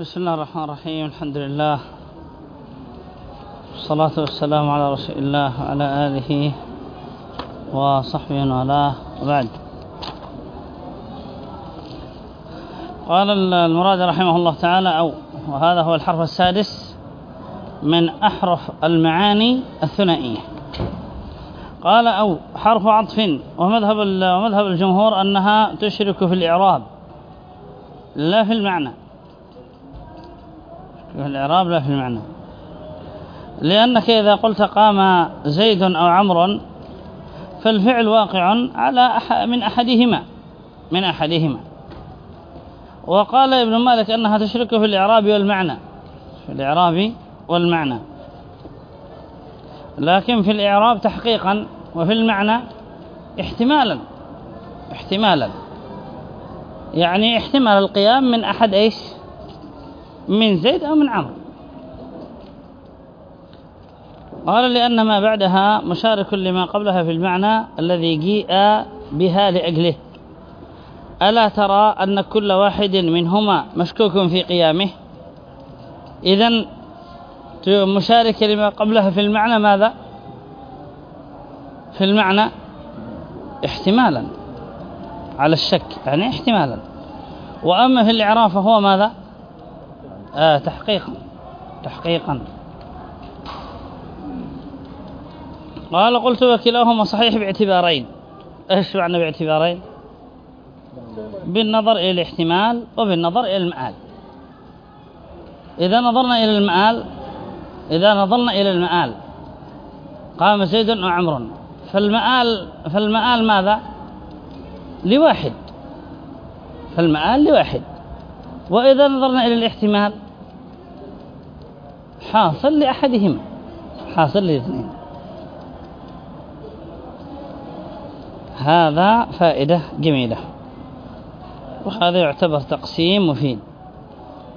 بسم الله الرحمن الرحيم الحمد لله والصلاة والسلام على رسول الله وعلى آله وصحبه وعلاه وبعد قال المراد رحمه الله تعالى أو وهذا هو الحرف السادس من أحرف المعاني الثنائية قال أو حرف عطف ومذهب ومذهب الجمهور أنها تشرك في الإعراب لا في المعنى الإعراب لا في المعنى لأنك إذا قلت قام زيد أو عمر فالفعل واقع على من أحدهما من أحدهما. وقال ابن مالك أنها تشرك في الإعراب والمعنى. في الإعراب والمعنى. لكن في الإعراب تحقيقا وفي المعنى احتمالا احتمالا. يعني احتمال القيام من أحد إيش؟ من زيد أو من عمرو. قال لأن ما بعدها مشارك لما قبلها في المعنى الذي جيء بها لأجله. ألا ترى أن كل واحد منهما مشكوك في قيامه؟ إذن مشارك لما قبلها في المعنى ماذا؟ في المعنى احتمالا. على الشك يعني احتمالا. وأما في الإعراف فهو ماذا؟ آه تحقيقا تحقيقا. قال قلت وكلاهما صحيح باعتبارين. إيش معنى باعتبارين؟ بالنظر إلى الاحتمال وبالنظر إلى المآل. إذا نظرنا إلى المآل إذا نظرنا إلى المآل قام زيد وعمر. فالمآل فالمآل ماذا؟ لواحد. فالمآل لواحد. وإذا نظرنا إلى الاحتمال حاصل لأحدهما حاصل لاثنين. هذا فائدة جميلة. وهذا يعتبر تقسيم مفيد.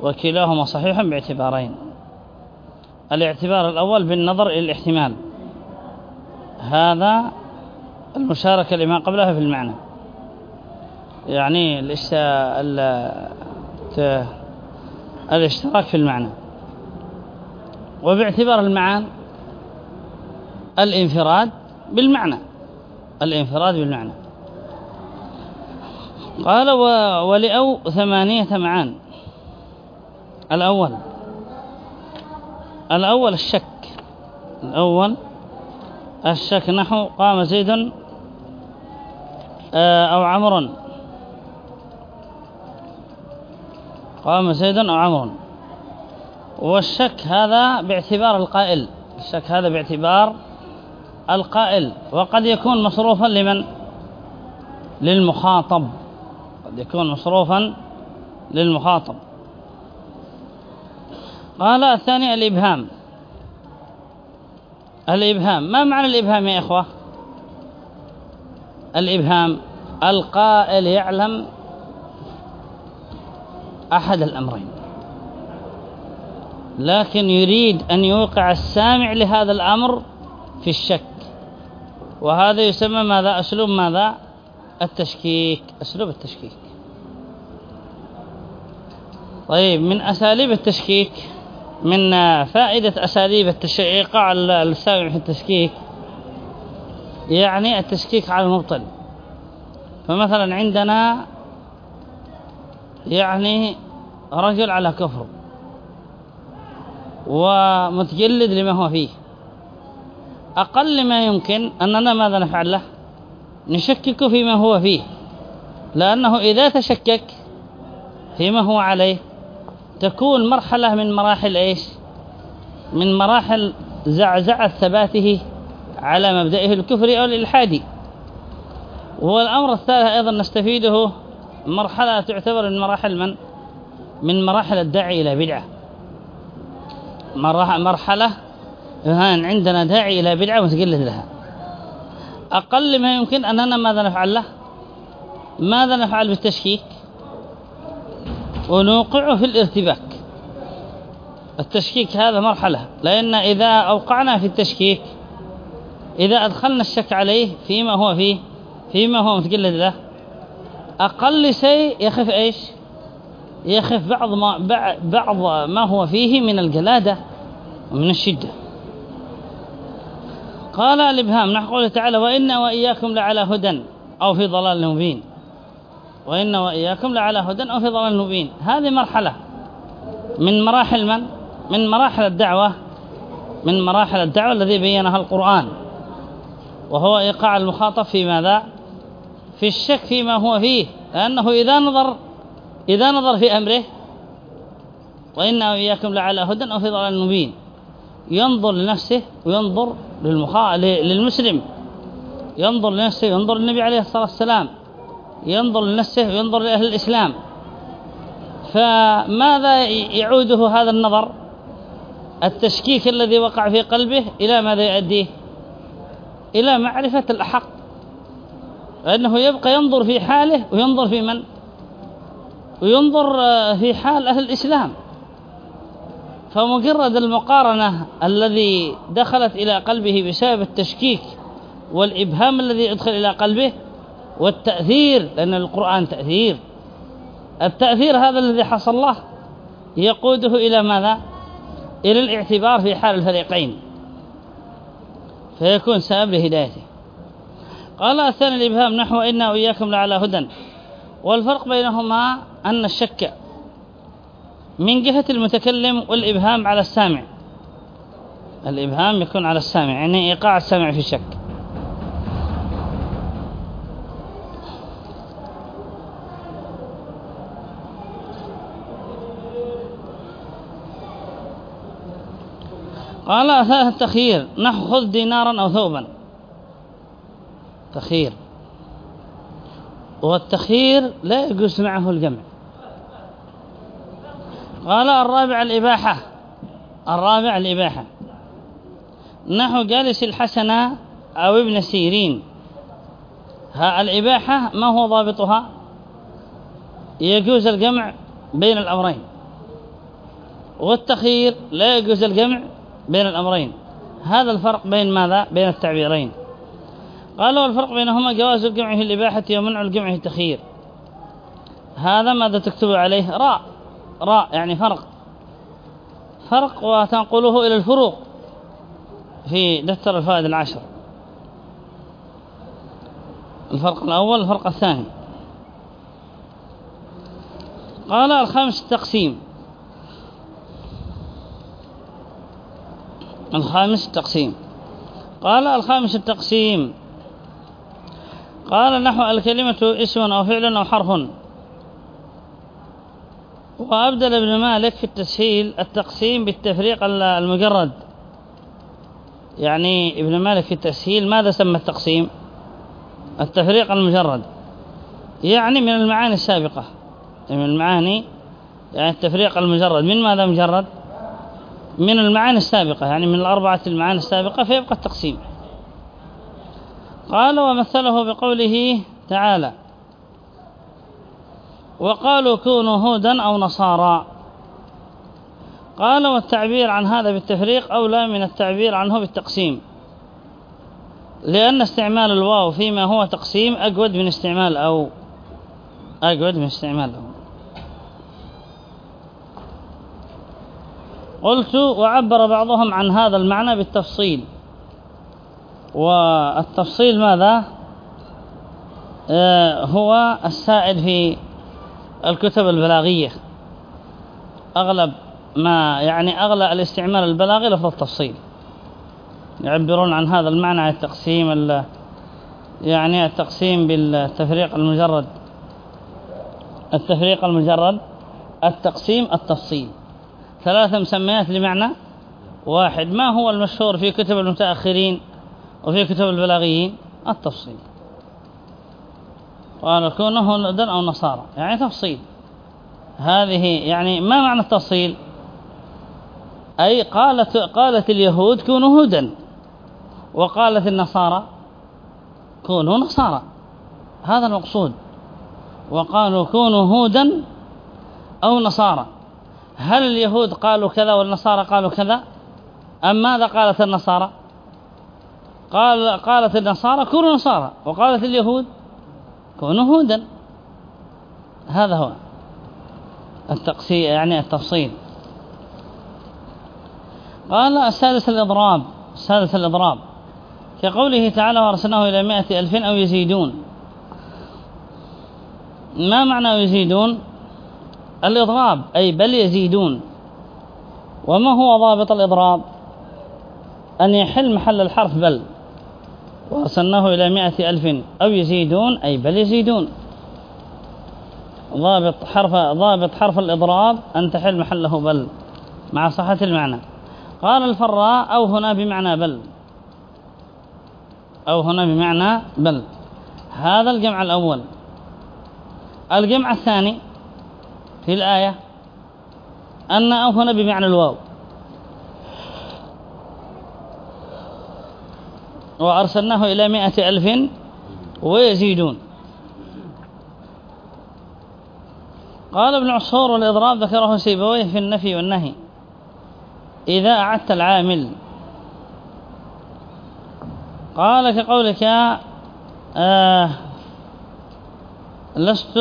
وكلاهما صحيح باعتبارين. الاعتبار الأول بالنظر إلى الاحتمال. هذا المشاركة لما قبلها في المعنى. يعني الاشتراك في المعنى. وباعتبار المعان الانفراد بالمعنى. الانفراد بالمعنى. قال ولأو ثمانية معان. الأول الأول الشك. الأول الشك. نحو قام زيد آه، أو عمر قام زيد أو عمر والشك هذا باعتبار القائل. الشك هذا باعتبار القائل. وقد يكون مصروفا لمن؟ للمخاطب. قد يكون مصروفا للمخاطب. قال الثاني الإبهام. الإبهام. ما معنى الإبهام يا إخوة؟ الإبهام. القائل يعلم أحد الأمرين. لكن يريد أن يوقع السامع لهذا الأمر في الشك. وهذا يسمى ماذا؟ أسلوب ماذا؟ التشكيك. أسلوب التشكيك. طيب من أساليب التشكيك من فائدة أساليب على السامع في التشكيك يعني التشكيك على المبطل. فمثلا عندنا يعني رجل على كفر ومتجلد لما هو فيه. أقل ما يمكن أننا ماذا نفعل له؟ نشكك فيما هو فيه. لأنه إذا تشكك فيما هو عليه تكون مرحلة من مراحل إيش؟ من مراحل زعزعة ثباته على مبدئه الكفر أو الإلحادي والأمر الثالث أيضا نستفيده مرحلة تعتبر من مراحل من؟ من مراحل الداعي إلى بدعة. مرحلة عندنا داعي إلى بدعة متقلد لها. أقل ما يمكن أننا ماذا نفعل له؟ ماذا نفعل بالتشكيك؟ ونوقعه في الارتباك. التشكيك هذا مرحلة. لأن إذا أوقعنا في التشكيك إذا أدخلنا الشك عليه فيما هو فيه فيما هو متقلد له أقل شيء يخف إيش؟ يخف بعض ما, بعض ما هو فيه من الجلادة ومن الشدة. قال الإبهام نحو قوله تعالى وإنا وإياكم لعلى هدى أو في ضلال مبين. وإنا وإياكم لعلى هدى أو في ضلال مبين. هذه مرحلة. من مراحل من؟ من مراحل الدعوة. من مراحل الدعوة الذي بينها القرآن. وهو إيقاع المخاطب في ماذا؟ في الشك فيما هو فيه لأنه إذا نظر إذا نظر في أمره وإنا وإياكم لعلى هدى أو في ضلال مبين. ينظر لنفسه وينظر للمخا... للمسلم. ينظر لنفسه وينظر للنبي عليه الصلاة والسلام. ينظر لنفسه وينظر لأهل الإسلام. فماذا يعوده هذا النظر؟ التشكيك الذي وقع في قلبه إلى ماذا يؤديه؟ إلى معرفة الأحق. لأنه يبقى ينظر في حاله وينظر في من؟ وينظر في حال أهل الإسلام. فمجرد المقارنة الذي دخلت إلى قلبه بسبب التشكيك والإبهام الذي يدخل إلى قلبه والتأثير لأن القرآن تأثير. التأثير هذا الذي حصل له يقوده إلى ماذا؟ إلى الاعتبار في حال الفريقين. فيكون سبب لهدايته. قال الثاني الإبهام نحو إنا وإياكم لعلى هدى. والفرق بينهما أن الشك من جهة المتكلم والإبهام على السامع. الإبهام يكون على السامع يعني إيقاع السامع في الشك قال أثاث التخيير نحو خذ دينارا أو ثوبا. تخيير والتخيير لا يجوز معه الجمع. قال الرابع الإباحة. الرابع الإباحة. نحو جالس الحسنة أو ابن سيرين. ها الإباحة ما هو ضابطها؟ يجوز الجمع بين الأمرين. والتخيير لا يجوز الجمع بين الأمرين. هذا الفرق بين ماذا؟ بين التعبيرين. قال والفرق بينهما جواز الجمع في الإباحة ومنع الجمع في التخيير. هذا ماذا تكتب عليه؟ راء. راء يعني فرق. فرق وتنقله إلى الفروق في دفتر الفائد العشر. الفرق الأول الفرق الثاني. قال الخامس التقسيم. الخامس التقسيم. قال الخامس التقسيم. قال نحو الكلمة اسم أو فعل أو حرف. وأبدل ابن مالك في التسهيل التقسيم بالتفريق المجرد. يعني ابن مالك في التسهيل ماذا سمى التقسيم؟ التفريق المجرد. يعني من المعاني السابقة. من المعاني يعني التفريق المجرد. من ماذا مجرد؟ من المعاني السابقة. يعني من الأربعة المعاني السابقة فيبقى التقسيم. قال ومثله بقوله تعالى وقالوا كونوا هودا أو نصارى. قال والتعبير عن هذا بالتفريق أولى من التعبير عنه بالتقسيم لأن استعمال الواو فيما هو تقسيم أجود من استعمال أو أجود من استعمال أو. قلت وعبر بعضهم عن هذا المعنى بالتفصيل. والتفصيل ماذا؟ آه هو السائد في الكتب البلاغية. أغلب ما يعني أغلى الاستعمال البلاغي لفظ التفصيل. يعبرون عن هذا المعنى التقسيم يعني التقسيم بالتفريق المجرد. التفريق المجرد التقسيم التفصيل. ثلاث مسميات لمعنى واحد. ما هو المشهور في كتب المتأخرين؟ وفي كتب البلاغيين التفصيل. قال كونه هدى أو نصارى يعني تفصيل. هذه يعني ما معنى التفصيل؟ أي قالت, قالت اليهود كونوا هدى. وقالت النصارى كونوا نصارى. هذا المقصود. وقالوا كونوا هودا أو نصارى. هل اليهود قالوا كذا والنصارى قالوا كذا؟ أم ماذا قالت النصارى؟ قال قالت النصارى كونوا نصارى وقالت اليهود كونوا هودا. هذا هو التقسيم يعني التفصيل. قال السادس الإضراب السادس الإضراب. كقوله تعالى وأرسلناه إلى مائة ألف أو يزيدون ما معنى يزيدون؟ الإضراب أي بل يزيدون. وما هو ضابط الإضراب؟ أن يحل محل الحرف بل. وأرسلناه إلى مائة ألف أو يزيدون أي بل يزيدون. ضابط حرف ضابط حرف الإضراب أن تحل محله بل مع صحة المعنى. قال الفراء أو هنا بمعنى بل. أو هنا بمعنى بل. هذا الجمع الأول. الجمع الثاني في الآية أن أو هنا بمعنى الواو. وأرسلناه إلى مائة ألف ويزيدون. قال ابن عصور والإضراب ذكره سيبويه في النفي والنهي. إذا أعدت العامل. قال كقولك آه لست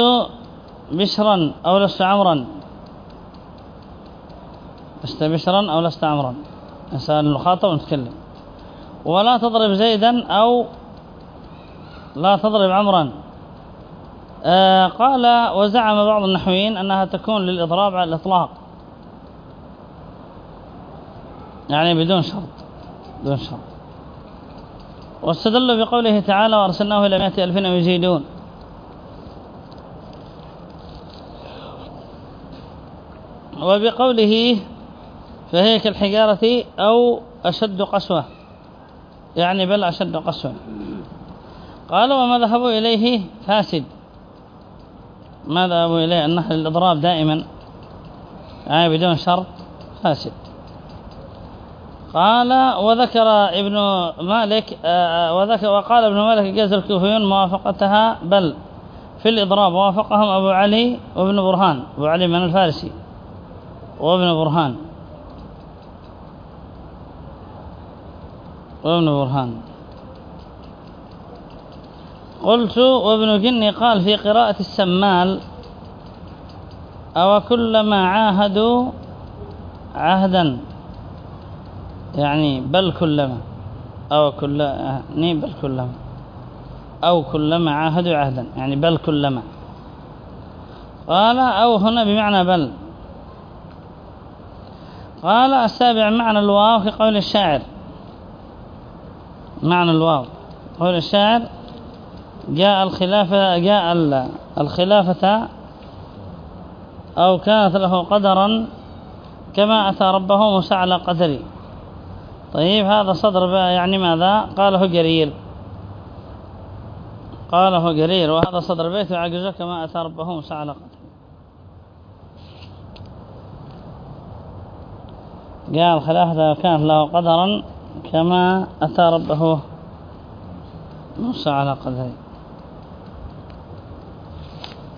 بشرا أو لست عمرا. لست بشرا أو لست عمرا. نسأل المخاطب ونتكلم. ولا تضرب زيدا أو لا تضرب عمرا. آه قال وزعم بعض النحويين أنها تكون للإضراب على الإطلاق. يعني بدون شرط بدون شرط. واستدلوا بقوله تعالى وأرسلناه إلى مئة ألف يزيدون. وبقوله فهي كالحجارة أو أشد قسوة. يعني بل أشد قسوة. قالوا وما ذهبوا إليه فاسد. ما ذهبوا إليه النحل الإضراب دائما. يعني بدون شرط فاسد. قال وذكر ابن مالك آه، وذكر وقال ابن مالك جاز الكوفيون موافقتها بل في الإضراب وافقهم أبو علي وابن برهان. أبو علي من الفارسي وابن برهان. وابن برهان. قلت وابن جني قال في قراءة السمال أو كلما عاهدوا عهدا يعني بل كلما أو كل يعني بل كلما أو كلما عاهدوا عهدا يعني بل كلما. قال أو هنا بمعنى بل. قال السابع معنى الواو في قول الشاعر. معنى الواو. قول الشاعر جاء الخلافة جاء الخلافة أو كانت له قدرا كما أتى ربه موسى على قدري. طيب هذا صدر يعني ماذا؟ قاله جرير. قاله جرير وهذا صدر بيت عجزه كما أتى ربه موسى على قدري. جاء الخلافة كانت له قدرا كما أتى ربه موسى على قدره.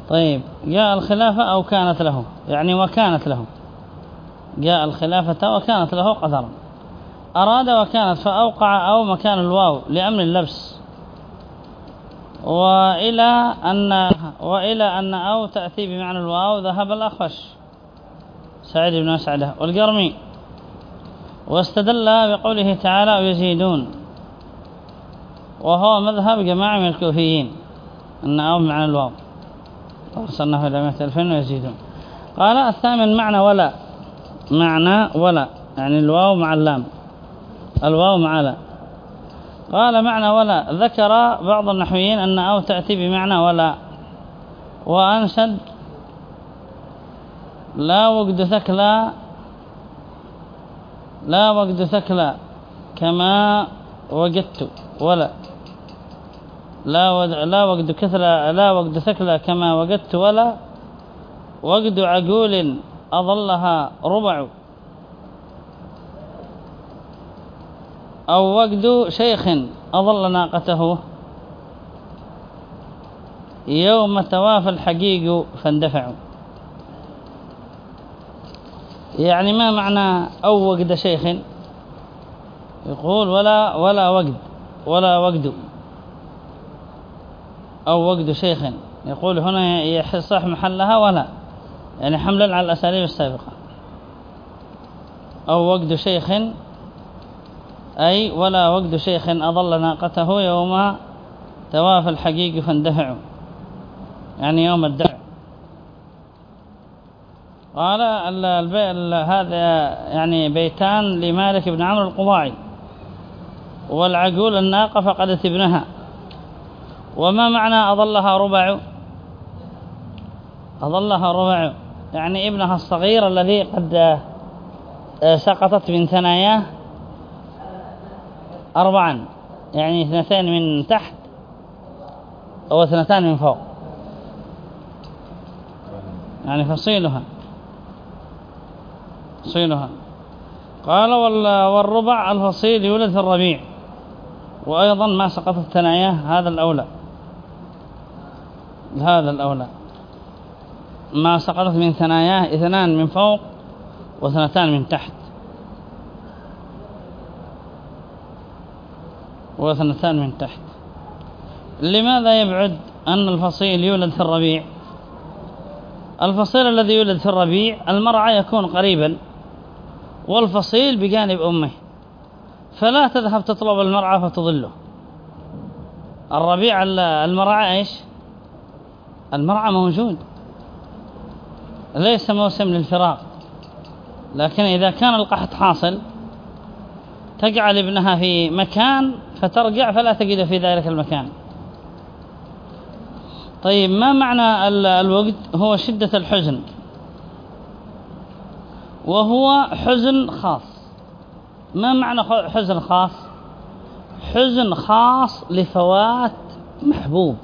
طيب جاء الخلافة أو كانت له؟ يعني وكانت له. جاء الخلافة وكانت له قدرا. أراد وكانت فأوقع أو مكان الواو لأمن اللبس. وإلى أن وإلى أن أو تأتي بمعنى الواو ذهب الأخفش. سعيد بن أسعدة والقرمي. واستدل بقوله تعالى ويزيدون. وهو مذهب جماعة من الكوفيين. أن أو معنى الواو. أرسلناه إلى مئة ألفين ويزيدون. قال الثامن معنى ولا. معنى ولا. يعني الواو مع اللام. الواو مع لا. قال معنى ولا. ذكر بعض النحويين أن أو تأتي بمعنى ولا. وأنشد. لا وقد ثكلا لا وقد ثكلا كما وجدت ولا. لا لا وقد كثلا لا وقد ثكلا كما وجدت ولا. وقد عقول أظلها ربع. أو وقد شيخ أظل ناقته. يوم توافى الحقيق فاندفعوا. يعني ما معنى أو وقد شيخ؟ يقول ولا ولا وقد ولا وقد. أو وقد شيخ. يقول هنا يصح محلها ولا. يعني حملا على الأساليب السابقة. أو وقد شيخ. أي ولا وقد شيخ. أضل ناقته يوم تواف الحقيق فاندفعوا. يعني يوم الدفع. قال هذا يعني بيتان لمالك بن عمرو القضاعي. والعقول الناقة فقدت ابنها وما معنى أظلها ربع؟ أظلها ربع. يعني ابنها الصغير الذي قد آه، سقطت من ثناياه أربعا. يعني اثنتين من تحت أو اثنتان من فوق. يعني فصيلها. فصيلها قال والربع الفصيل يولد في الربيع. وأيضا ما سقطت ثناياه هذا الأولى. هذا الأولى. ما سقطت من ثناياه اثنان من فوق واثنتان من تحت. واثنتان من تحت. لماذا يبعد أن الفصيل يولد في الربيع؟ الفصيل الذي يولد في الربيع المرعى يكون قريبا. والفصيل بجانب أمه. فلا تذهب تطلب المرعى فتضله. الربيع المرعى إيش؟ المرعى موجود. ليس موسم للفراق. لكن إذا كان القحط حاصل تجعل ابنها في مكان فترجع فلا تجد في ذلك المكان. طيب ما معنى الوقت؟ هو شدة الحزن. وهو حزن خاص. ما معنى حزن خاص؟ حزن خاص لفوات محبوب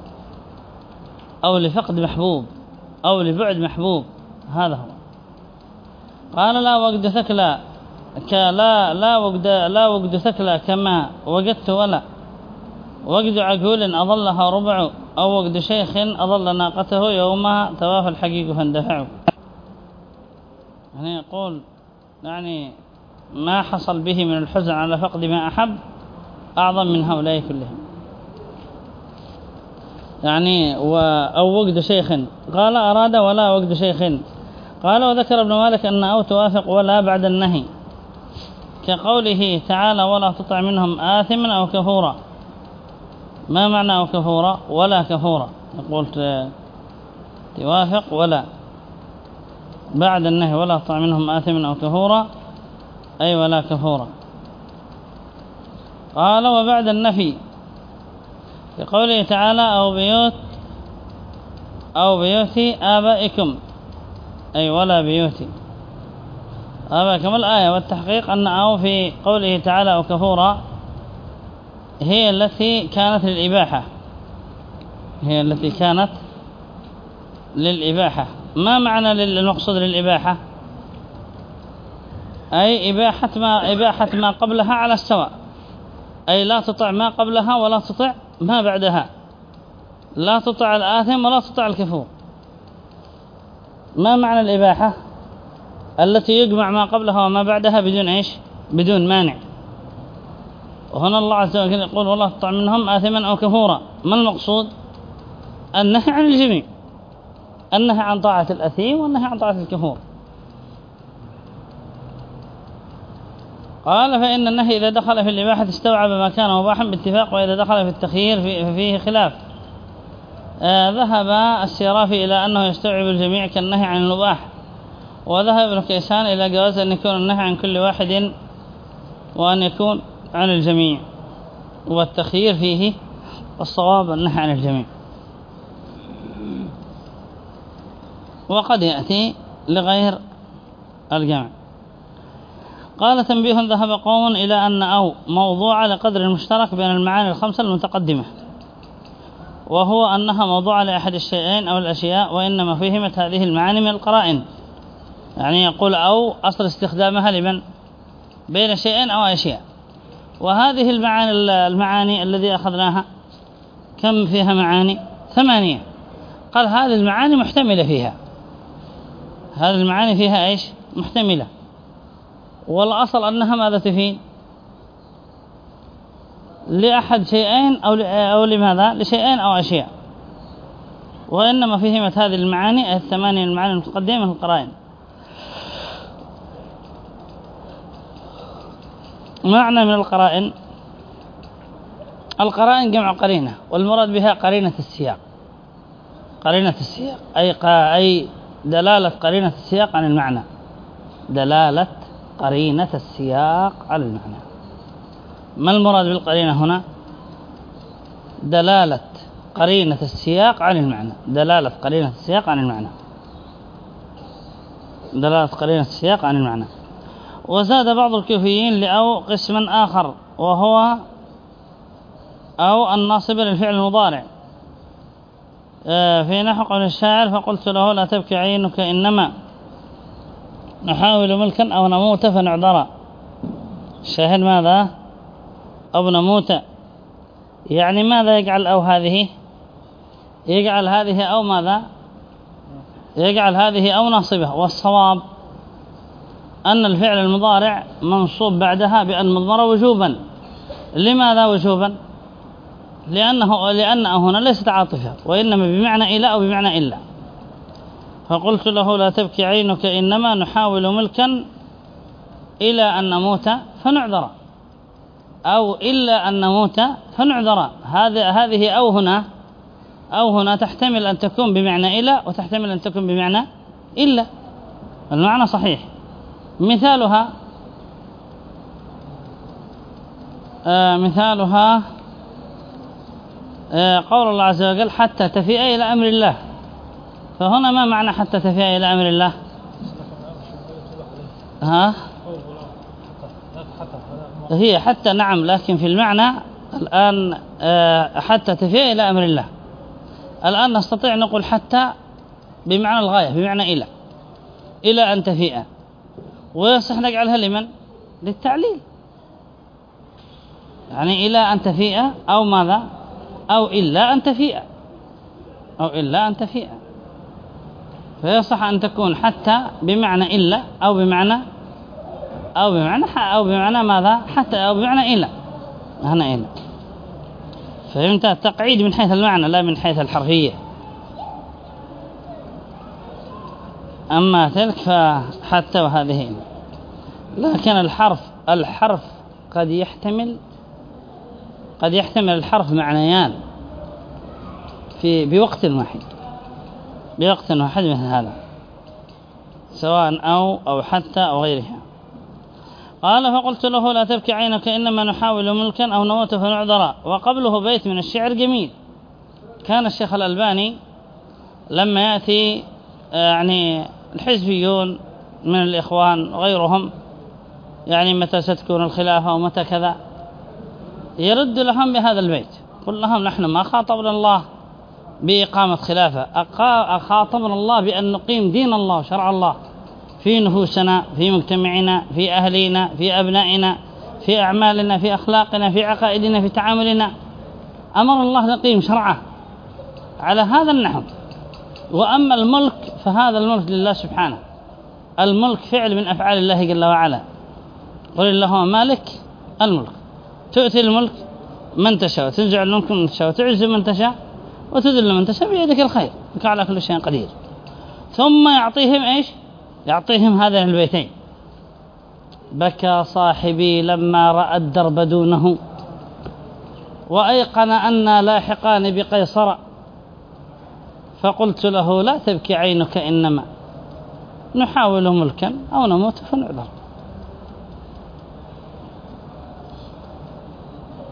أو لفقد محبوب أو لبعد محبوب. هذا هو. قال لا وقد ثكلى لا لا وقد لا وقد ثكلى كما وجدت ولا. وقد عقول أظلها ربع أو وقد شيخ أظل ناقته يوم تواف الحقيق فاندفعوا يعني يقول يعني ما حصل به من الحزن على فقد ما أحب أعظم من هؤلاء كلهم. يعني أو وقد شيخ قال أراد ولا وقد شيخ. قال وذكر ابن مالك أن أو توافق ولا بعد النهي كقوله تعالى ولا تطع منهم آثما أو كفورا. ما معنى أو كفورا؟ ولا كفورا. يقول توافق ولا. بعد النهي ولا تطع منهم آثما أو كفورا. أي ولا كفورا. قال وبعد النفي. لقوله تعالى أو بيوت أو بيوت آبائكم. أي ولا بيوت. آبائكم الآية والتحقيق أن أو في قوله تعالى أو كفورا هي التي كانت للإباحة. هي التي كانت للإباحة. ما معنى المقصود للإباحة؟ أي إباحة ما, إباحة ما قبلها على السواء. أي لا تطع ما قبلها ولا تطع ما بعدها. لا تطع الآثم ولا تطع الكفور. ما معنى الإباحة؟ التي يجمع ما قبلها وما بعدها بدون إيش؟ بدون مانع. وهنا الله عز وجل يقول والله تطع منهم آثما أو كفورا. ما المقصود؟ النهي عن الجميع. النهي عن طاعة الأثيم والنهي عن طاعة الكفور قال فإن النهي إذا دخل في الإباحة استوعب ما كان مباحا باتفاق وإذا دخل في التخيير فيه خلاف. آه ذهب السيرافي إلى أنه يستوعب الجميع كالنهي عن المباح. وذهب ابن كيسان إلى جواز أن يكون النهي عن كل واحد وأن يكون عن الجميع. والتخيير فيه الصواب النهي عن الجميع. وقد يأتي لغير الجمع. قال تنبيه ذهب قوم إلى أن أو موضوع لقدر المشترك بين المعاني الخمسة المتقدمة وهو أنها موضوع لأحد الشيئين أو الأشياء وإنما فهمت هذه المعاني من القرائن. يعني يقول أو أصل استخدامها لمن؟ بين شيئين أو أشياء. وهذه المعاني المعاني الذي أخذناها كم فيها معاني؟ ثمانية. قال هذه المعاني محتملة فيها. هذه المعاني فيها إيش؟ محتملة. والأصل أنها ماذا تفيد؟ لأحد شيئين أو, أو لماذا؟ لشيئين أو أشياء. وإنما فهمت هذه المعاني الثمانية المعاني المتقدمة من القرائن. معنى من القرائن القرائن جمع قرينة والمراد بها قرينة السياق. قرينة السياق أي, أي دلالة قرينة السياق عن المعنى. دلالة قرينة السياق على المعنى. ما المراد بالقرينة هنا؟ دلالة قرينة السياق عن المعنى. دلالة قرينة السياق عن المعنى. دلالة قرينة السياق عن المعنى. وزاد بعض الكوفيين لأو قسما آخر وهو أو الناصب للفعل المضارع. في نحو الشاعر فقلت له لا تبكي عينك إنما نحاول ملكا أو نموت فنعذر. الشاهد ماذا؟ أو نموت. يعني ماذا يجعل أو هذه؟ يجعل هذه أو ماذا؟ يجعل هذه أو ناصبة والصواب أن الفعل المضارع منصوب بعدها بأن مضمر وجوبا. لماذا وجوبا؟ لأنه لأن هنا ليست عاطفة وإنما بمعنى إلى أو بمعنى إلا. فقلت له لا تبكي عينك إنما نحاول ملكا إلى أن نموت فنعذر أو إلا أن نموت فنعذر. هذه أو هنا أو هنا تحتمل أن تكون بمعنى إلى وتحتمل أن تكون بمعنى إلا. المعنى صحيح. مثالها آه مثالها قول الله عز وجل حتى تفيء إلى أمر الله. فهنا ما معنى حتى تفيء إلى أمر الله؟ ها؟ هي حتى نعم لكن في المعنى الآن آه حتى تفيء إلى أمر الله. الآن نستطيع نقول حتى بمعنى الغاية بمعنى إلى. إلى أن تفيء. ويصح نجعلها لمن؟ للتعليل. يعني إلى أن تفيء أو ماذا؟ أو إلا أن تفيء. أو إلا أن تفيء. فيصح أن تكون حتى بمعنى إلا أو بمعنى أو بمعنى أو بمعنى ماذا؟ حتى أو بمعنى إلا. هنا إلا. فهمت التقعيد من حيث المعنى لا من حيث الحرفية. أما تلك فحتى وهذه. لكن الحرف الحرف قد يحتمل قد يحتمل الحرف معنيان في بوقت واحد. بوقت واحد مثل هذا. سواء أو أو حتى أو غيرها. قال فقلت له لا تبكي عينك إنما نحاول ملكا أو نموت فنعذر. وقبله بيت من الشعر جميل. كان الشيخ الألباني لما يأتي يعني الحزبيون من الإخوان وغيرهم يعني متى ستكون الخلافة ومتى كذا يرد لهم بهذا البيت. قل لهم نحن ما خاطبنا الله بإقامة خلافة. أخاطبنا الله بأن نقيم دين الله وشرع الله. في نفوسنا في مجتمعنا في أهلنا في أبنائنا في أعمالنا في أخلاقنا في عقائدنا في تعاملنا. أمر الله نقيم شرعه على هذا النحو. وأما الملك فهذا الملك لله سبحانه. الملك فعل من أفعال الله جل وعلا. قل اللهم مالك الملك. تؤتي الملك من تشاء وتنزع الملك من تشاء وتعز من تشاء وتذل من تشاء بيدك الخير بك على كل شيء قدير. ثم يعطيهم إيش؟ يعطيهم هذين البيتين. بكى صاحبي لما رأى الدرب دونه وأيقن أنا لاحقان بقيصر فقلت له لا تبكي عينك إنما نحاول ملكا أو نموت فنعذر.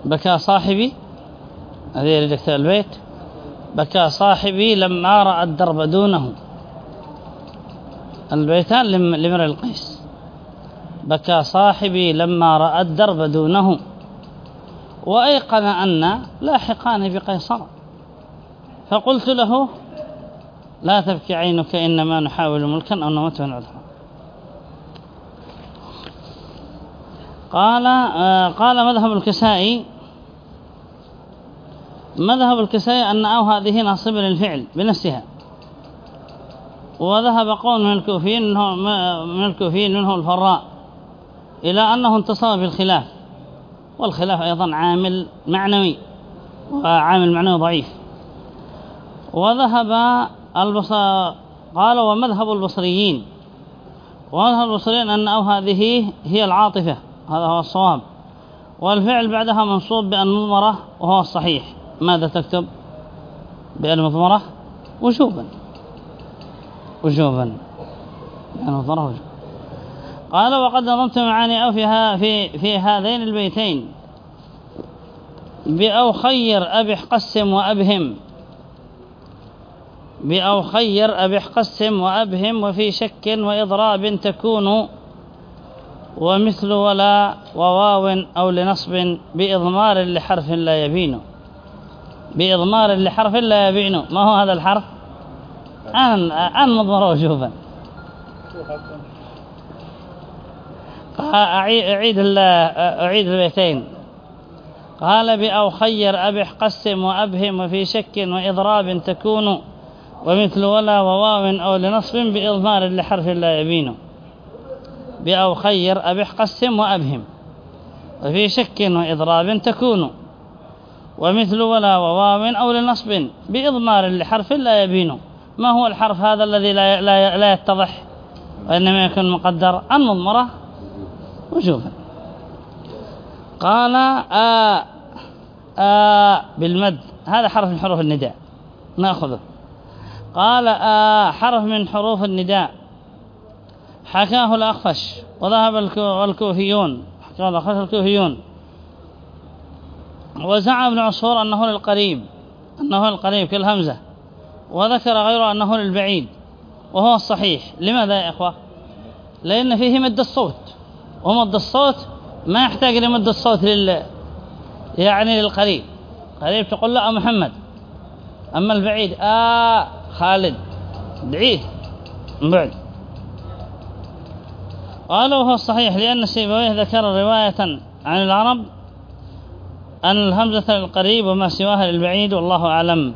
بكى صاحبي. هذه رجعت البيت. بكى صاحبي لما رأى الدرب دونه. البيتان لمر القيس. بكى صاحبي لما رأى الدرب دونه. وأيقن أن لاحقان بقيصر. فقلت له لا تبكي عينك إنما نحاول ملكا أو نموت ونعذر قال آه قال مذهب الكسائي مذهب الكسائي أن أو هذه ناصبة للفعل بنفسها. وذهب قول من الكوفيين منه من الكوفيين منه الفراء إلى أنه انتصر بالخلاف. والخلاف أيضا عامل معنوي وعامل معنوي ضعيف. وذهب البصر قال ومذهب البصريين. ومذهب البصريين أن أو هذه هي العاطفة هذا هو الصواب. والفعل بعدها منصوب بأن مضمرة وهو الصحيح. ماذا تكتب؟ بأن مضمرة وجوبا. وجوبا. بأن مضمرة وجوبا. قال وقد نظمت معاني أو فيها في, في هذين البيتين. بأو خير أبح قسم وأبهم. بأو خير أبح قسم وأبهم وفي شك وإضراب تكون. ومثل ولا وواو أو لنصب بإضمار لحرف لا يبين. بإضمار لحرف لا يبين ما هو هذا الحرف؟ أن, أن مضمر وجوبا أعيد, أعيد البيتين. قال بأو خير أبح قسم وأبهم وفي شك وإضراب تكون ومثل ولا وواو أو لنصب بإضمار لحرف لا يبين بأو خير أبح قسم وأبهم وفي شك وإضراب تكون. ومثل ولا وواو أو لنصب بإضمار لحرف لا يبين. ما هو الحرف هذا الذي لا, لا, لا يتضح؟ وإنما يكون مقدر المضمرة وجوبا قال آ آ بالمد. هذا حرف من حروف النداء. نأخذه. قال آ حرف من حروف النداء. حكاه الأخفش وذهب الكوفيون. حكاه الأخفش الكوفيون وزعم ابن عصور أنه للقريب أنه للقريب كالهمزة وذكر غيره أنه للبعيد وهو الصحيح. لماذا يا إخوة؟ لأن فيه مد الصوت ومد الصوت ما يحتاج لمد الصوت لل يعني للقريب. قريب تقول له محمد أما البعيد آه خالد بعيد بعد. قالوا هو الصحيح لأن سيبويه ذكر رواية عن العرب أن الهمزة للقريب وما سواها للبعيد والله أعلم.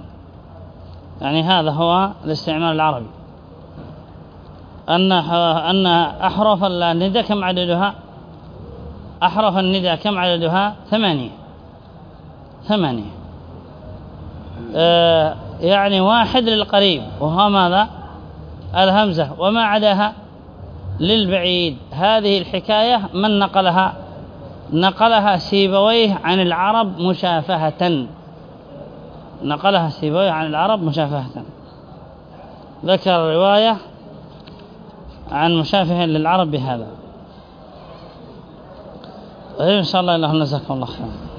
يعني هذا هو الاستعمال العربي. أن أن أحرف الندى كم عددها؟ أحرف الندى كم عددها؟ ثمانية. ثمانية. آه يعني واحد للقريب. وهو ماذا؟ الهمزة. وما عداها؟ للبعيد. هذه الحكاية من نقلها نقلها سيبويه عن العرب مشافهة. نقلها سيبويه عن العرب مشافهة. ذكر رواية عن مشافه للعرب بهذا. طيب إن شاء الله إلهنا جزاكم الله خير